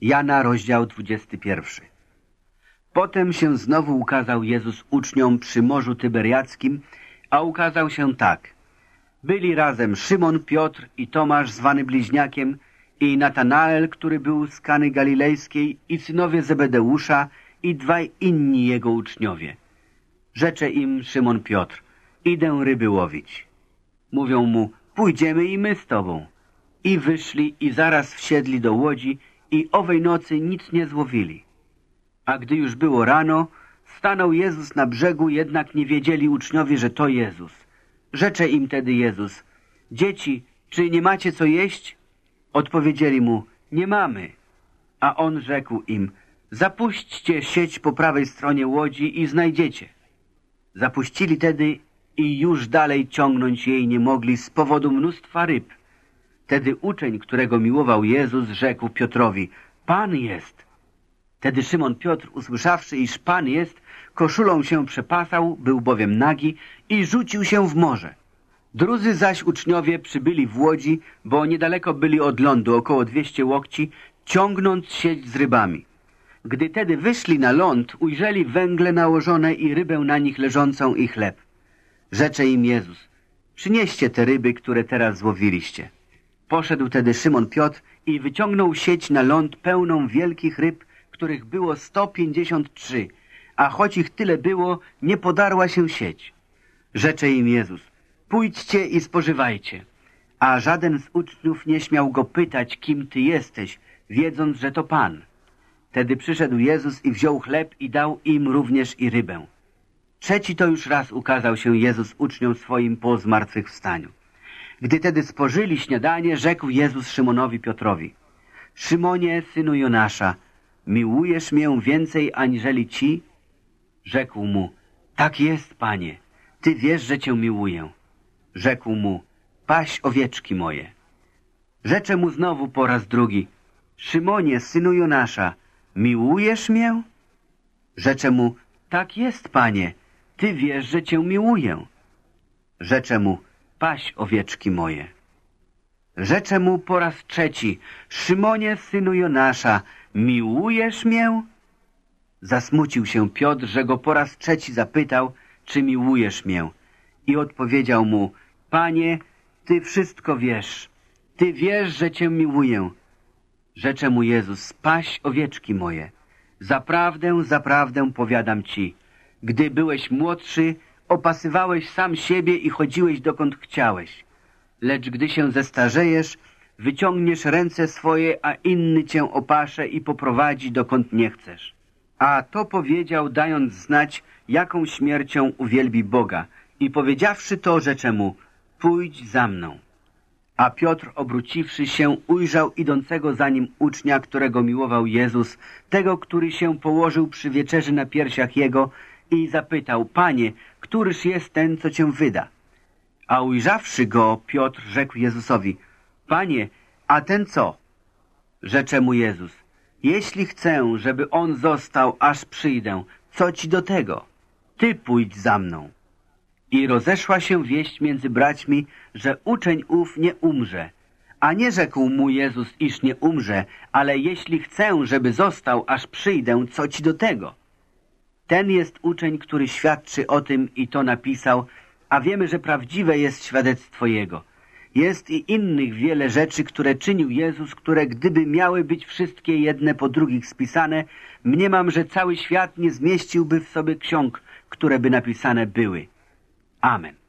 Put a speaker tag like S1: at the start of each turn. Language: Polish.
S1: Jana, rozdział 21. Potem się znowu ukazał Jezus uczniom przy Morzu Tyberiackim, a ukazał się tak. Byli razem Szymon, Piotr i Tomasz, zwany Bliźniakiem, i Natanael, który był z Kany Galilejskiej, i synowie Zebedeusza, i dwaj inni jego uczniowie. Rzecze im Szymon Piotr, idę ryby łowić. Mówią mu, pójdziemy i my z tobą. I wyszli i zaraz wsiedli do łodzi i owej nocy nic nie złowili. A gdy już było rano, stanął Jezus na brzegu, jednak nie wiedzieli uczniowie, że to Jezus. Rzecze im tedy Jezus, dzieci, czy nie macie co jeść? Odpowiedzieli mu, nie mamy. A on rzekł im, zapuśćcie sieć po prawej stronie łodzi i znajdziecie. Zapuścili tedy i już dalej ciągnąć jej nie mogli z powodu mnóstwa ryb. Tedy uczeń, którego miłował Jezus, rzekł Piotrowi, Pan jest. Tedy Szymon Piotr, usłyszawszy, iż Pan jest, koszulą się przepasał, był bowiem nagi i rzucił się w morze. Drudzy zaś uczniowie przybyli w łodzi, bo niedaleko byli od lądu, około dwieście łokci, ciągnąc sieć z rybami. Gdy tedy wyszli na ląd, ujrzeli węgle nałożone i rybę na nich leżącą i chleb. Rzecze im Jezus, przynieście te ryby, które teraz złowiliście. Poszedł tedy Szymon Piotr i wyciągnął sieć na ląd pełną wielkich ryb, których było sto pięćdziesiąt trzy, a choć ich tyle było, nie podarła się sieć. Rzecze im Jezus, pójdźcie i spożywajcie. A żaden z uczniów nie śmiał go pytać, kim ty jesteś, wiedząc, że to Pan. Tedy przyszedł Jezus i wziął chleb i dał im również i rybę. Trzeci to już raz ukazał się Jezus uczniom swoim po zmartwychwstaniu. Gdy tedy spożyli śniadanie, rzekł Jezus Szymonowi Piotrowi, Szymonie, synu Jonasza, miłujesz mię więcej aniżeli ci? Rzekł mu, tak jest, panie, ty wiesz, że cię miłuję. Rzekł mu, paś owieczki moje. Rzecze mu znowu po raz drugi, Szymonie, synu Jonasza, miłujesz mię? Rzecze mu, tak jest, panie, ty wiesz, że cię miłuję. Rzecze mu, paś owieczki moje. Rzecze mu po raz trzeci, Szymonie, synu Jonasza, miłujesz mię? Zasmucił się Piotr, że go po raz trzeci zapytał, czy miłujesz mię. I odpowiedział mu, Panie, Ty wszystko wiesz. Ty wiesz, że Cię miłuję. Rzecze mu Jezus, spaś owieczki moje. Zaprawdę, zaprawdę powiadam Ci, gdy byłeś młodszy, opasywałeś sam siebie i chodziłeś dokąd chciałeś. Lecz gdy się zestarzejesz, wyciągniesz ręce swoje, a inny cię opasze i poprowadzi dokąd nie chcesz. A to powiedział, dając znać, jaką śmiercią uwielbi Boga. I powiedziawszy to, rzecze mu, pójdź za mną. A Piotr, obróciwszy się, ujrzał idącego za nim ucznia, którego miłował Jezus, tego, który się położył przy wieczerzy na piersiach jego i zapytał, Panie, któryż jest ten, co cię wyda? A ujrzawszy go, Piotr rzekł Jezusowi, Panie, a ten co? Rzecze mu Jezus, jeśli chcę, żeby on został, aż przyjdę, co ci do tego? Ty pójdź za mną. I rozeszła się wieść między braćmi, że uczeń ów nie umrze. A nie rzekł mu Jezus, iż nie umrze, ale jeśli chcę, żeby został, aż przyjdę, co ci do tego? Ten jest uczeń, który świadczy o tym i to napisał, a wiemy, że prawdziwe jest świadectwo Jego. Jest i innych wiele rzeczy, które czynił Jezus, które gdyby miały być wszystkie jedne po drugich spisane, mniemam, że cały świat nie zmieściłby w sobie ksiąg, które by napisane były. Amen.